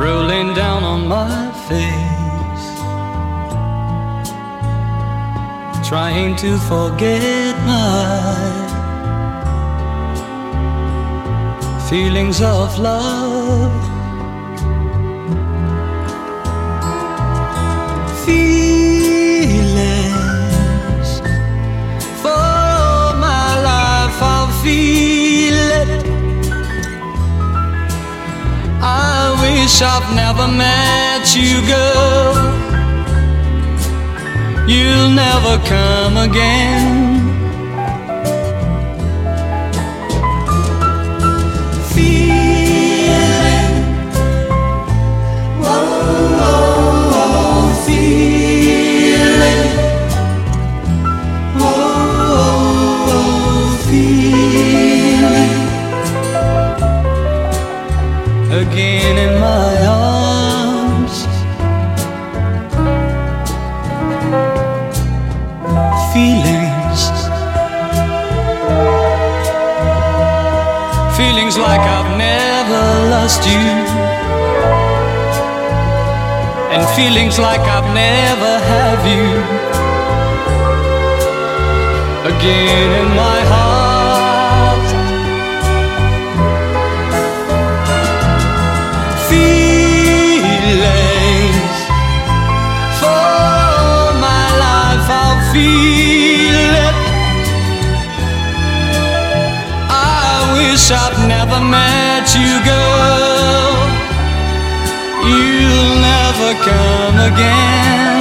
rolling down on my face, trying to forget my feelings of love. Wish I've never met you, girl. You'll never come again. Again in my arms. Feelings, feelings like I've never lost you, and feelings like I've never have you again in my heart. Wish I'd never met you girl. You'll never come again.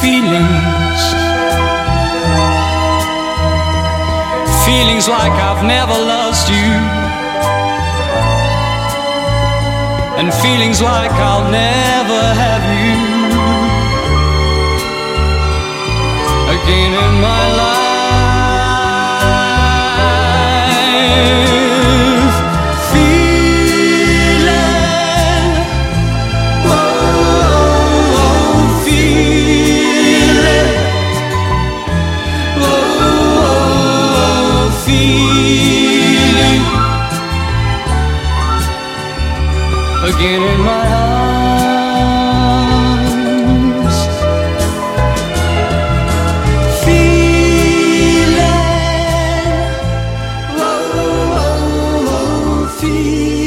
Feelings. Feelings like I've never lost you. And feelings like I'll never have again in my life. Feeling, whoa, feeling. oh, Oh, feeling again in my heart. see.